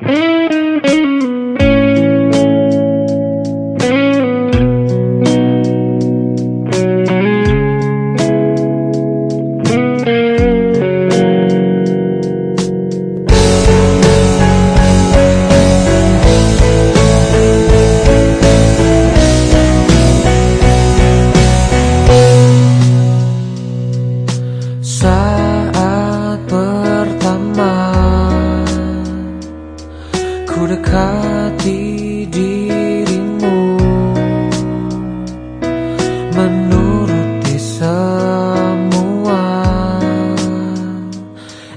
Mm. Mendekati dirimu Menuruti semua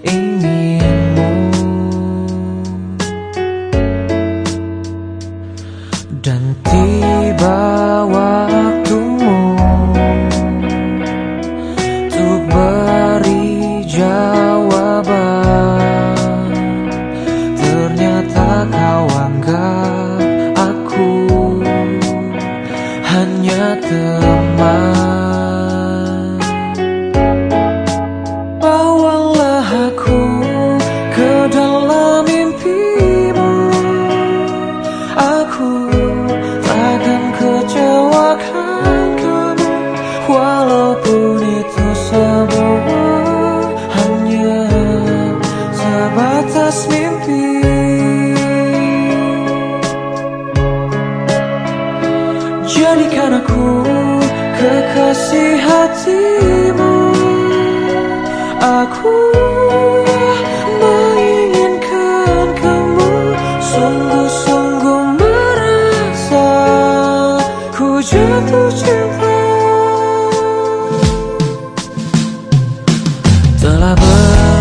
inginmu. Dan tiba 的。Kekasih hatimu. Aku menginginkan kamu. Sungguh-sungguh merasa Ku jatuh cinta. Telah ber